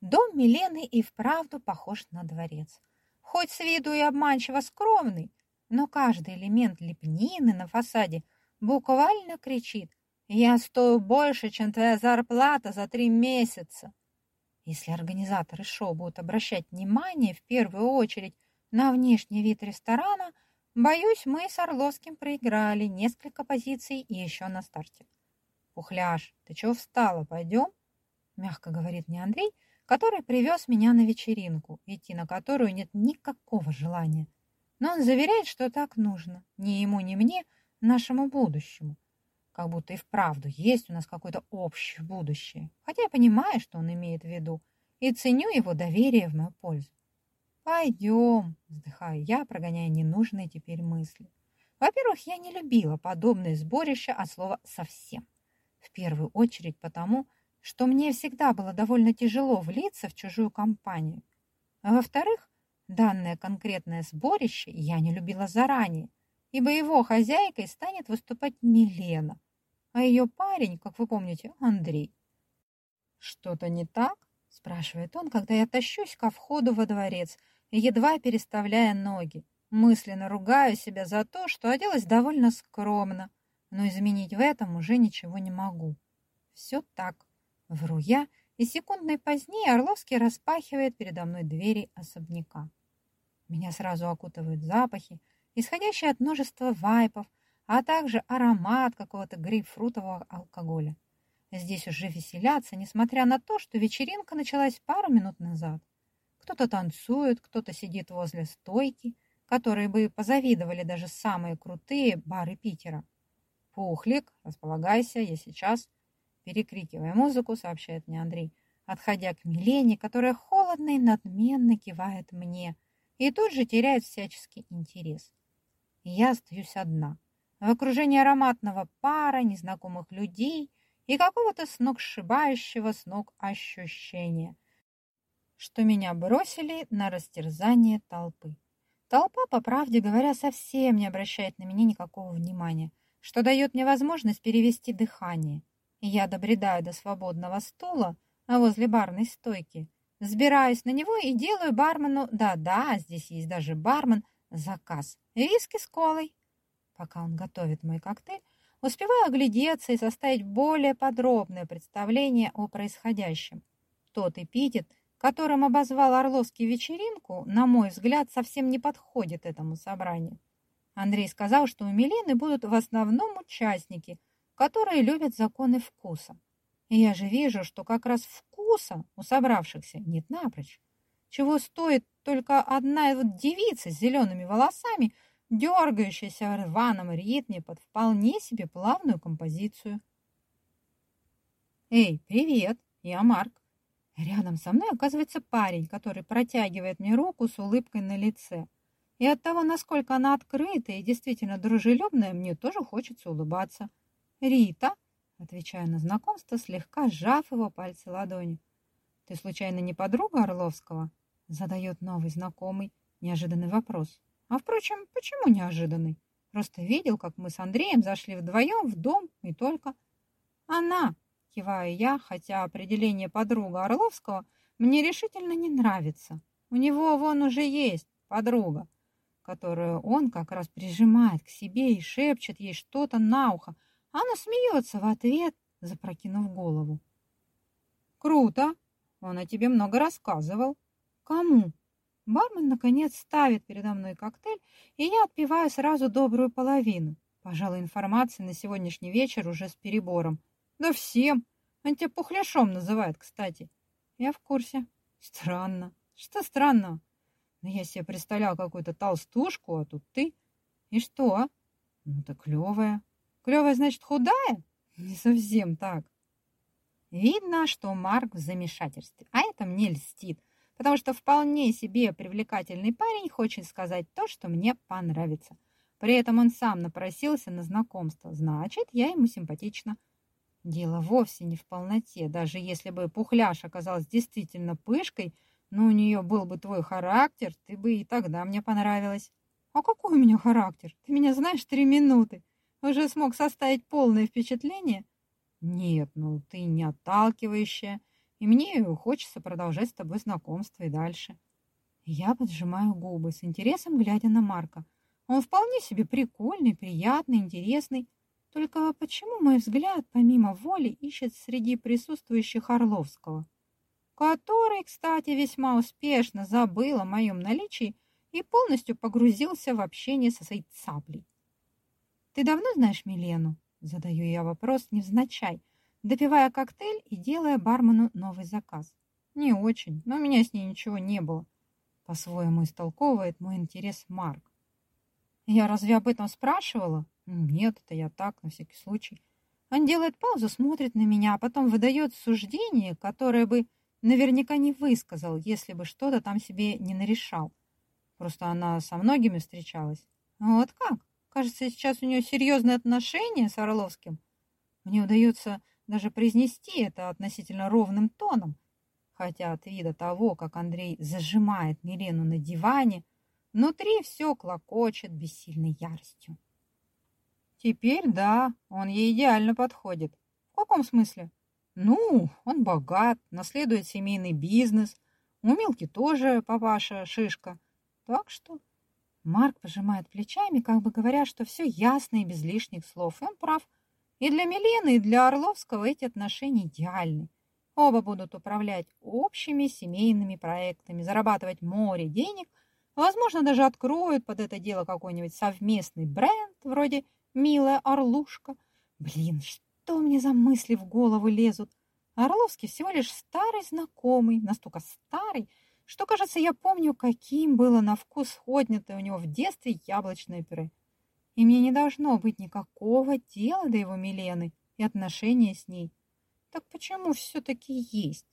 Дом Милены и вправду похож на дворец. Хоть с виду и обманчиво скромный, но каждый элемент лепнины на фасаде буквально кричит «Я стою больше, чем твоя зарплата за три месяца». Если организаторы шоу будут обращать внимание в первую очередь на внешний вид ресторана, боюсь, мы с Орловским проиграли несколько позиций и еще на старте. «Пухляш, ты чего встала? Пойдем?» Мягко говорит мне Андрей, который привез меня на вечеринку, идти на которую нет никакого желания. Но он заверяет, что так нужно. Ни ему, ни мне, нашему будущему. Как будто и вправду есть у нас какое-то общее будущее. Хотя я понимаю, что он имеет в виду, и ценю его доверие в мою пользу. «Пойдем», — вздыхаю я, прогоняя ненужные теперь мысли. Во-первых, я не любила подобное сборище от слова «совсем». В первую очередь потому, что мне всегда было довольно тяжело влиться в чужую компанию. А во-вторых, данное конкретное сборище я не любила заранее, ибо его хозяйкой станет выступать Милена, а ее парень, как вы помните, Андрей. «Что-то не так?» – спрашивает он, когда я тащусь ко входу во дворец, едва переставляя ноги. Мысленно ругаю себя за то, что оделась довольно скромно, но изменить в этом уже ничего не могу. Все так. Вру я, и секундной позднее Орловский распахивает передо мной двери особняка. Меня сразу окутывают запахи, исходящие от множества вайпов, а также аромат какого-то грейпфрутового алкоголя. Здесь уже веселятся, несмотря на то, что вечеринка началась пару минут назад. Кто-то танцует, кто-то сидит возле стойки, которые бы позавидовали даже самые крутые бары Питера. «Пухлик, располагайся, я сейчас...» Перекрикивая музыку, сообщает мне Андрей, отходя к Милене, которая холодно и надменно кивает мне, и тут же теряет всяческий интерес. Я остаюсь одна, в окружении ароматного пара, незнакомых людей и какого-то сногсшибающего с ног ощущения, что меня бросили на растерзание толпы. Толпа, по правде говоря, совсем не обращает на меня никакого внимания, что дает мне возможность перевести дыхание. Я добредаю до свободного стула а возле барной стойки, взбираюсь на него и делаю бармену, да-да, здесь есть даже бармен, заказ. Виски с колой. Пока он готовит мой коктейль, успеваю оглядеться и составить более подробное представление о происходящем. Тот эпитет, которым обозвал Орловский вечеринку, на мой взгляд, совсем не подходит этому собранию. Андрей сказал, что у Милены будут в основном участники – которые любят законы вкуса. И я же вижу, что как раз вкуса у собравшихся нет напрочь. Чего стоит только одна вот девица с зелеными волосами, дергающаяся в рваном ритме под вполне себе плавную композицию. «Эй, привет, я Марк». Рядом со мной оказывается парень, который протягивает мне руку с улыбкой на лице. И от того, насколько она открытая и действительно дружелюбная, мне тоже хочется улыбаться. «Рита», — отвечаю на знакомство, слегка сжав его пальцы ладони. «Ты случайно не подруга Орловского?» — задает новый знакомый неожиданный вопрос. А, впрочем, почему неожиданный? Просто видел, как мы с Андреем зашли вдвоем в дом и только. «Она», — киваю я, хотя определение подруга Орловского мне решительно не нравится. У него вон уже есть подруга, которую он как раз прижимает к себе и шепчет ей что-то на ухо, она смеется в ответ, запрокинув голову. «Круто! Он о тебе много рассказывал. Кому?» Бармен, наконец, ставит передо мной коктейль, и я отпиваю сразу добрую половину. Пожалуй, информация на сегодняшний вечер уже с перебором. Да всем! Он тебя пухляшом называет, кстати. Я в курсе. Странно. Что странно? Ну, я себе представлял какую-то толстушку, а тут ты. И что? Ну, так клевая. Клевая, значит, худая? Не совсем так. Видно, что Марк в замешательстве, а это мне льстит, потому что вполне себе привлекательный парень хочет сказать то, что мне понравится. При этом он сам напросился на знакомство, значит, я ему симпатична. Дело вовсе не в полноте, даже если бы Пухляш оказалась действительно пышкой, но у нее был бы твой характер, ты бы и тогда мне понравилась. А какой у меня характер? Ты меня знаешь три минуты. Уже смог составить полное впечатление? Нет, ну ты не отталкивающая, И мне хочется продолжать с тобой знакомство и дальше. Я поджимаю губы, с интересом глядя на Марка. Он вполне себе прикольный, приятный, интересный. Только почему мой взгляд, помимо воли, ищет среди присутствующих Орловского? Который, кстати, весьма успешно забыл о моем наличии и полностью погрузился в общение со своей цаплей. «Ты давно знаешь Милену?» Задаю я вопрос невзначай, допивая коктейль и делая бармену новый заказ. «Не очень, но у меня с ней ничего не было», по-своему истолковывает мой интерес Марк. «Я разве об этом спрашивала?» «Нет, это я так, на всякий случай». Он делает паузу, смотрит на меня, а потом выдает суждение, которое бы наверняка не высказал, если бы что-то там себе не нарешал. Просто она со многими встречалась. Вот как? Кажется, сейчас у нее серьезные отношения с Орловским. Мне удается даже произнести это относительно ровным тоном, хотя от вида того, как Андрей зажимает Милену на диване, внутри все клокочет бессильной яростью. Теперь да, он ей идеально подходит. В каком смысле? Ну, он богат, наследует семейный бизнес. У Милки тоже папаша шишка. Так что Марк пожимает плечами, как бы говоря, что все ясно и без лишних слов. И он прав. И для Милены, и для Орловского эти отношения идеальны. Оба будут управлять общими семейными проектами, зарабатывать море денег, возможно, даже откроют под это дело какой-нибудь совместный бренд, вроде «Милая Орлушка». Блин, что мне за мысли в голову лезут? Орловский всего лишь старый знакомый, настолько старый, что, кажется, я помню, каким было на вкус отнятое у него в детстве яблочное пюре. И мне не должно быть никакого дела до его Милены и отношения с ней. Так почему все-таки есть?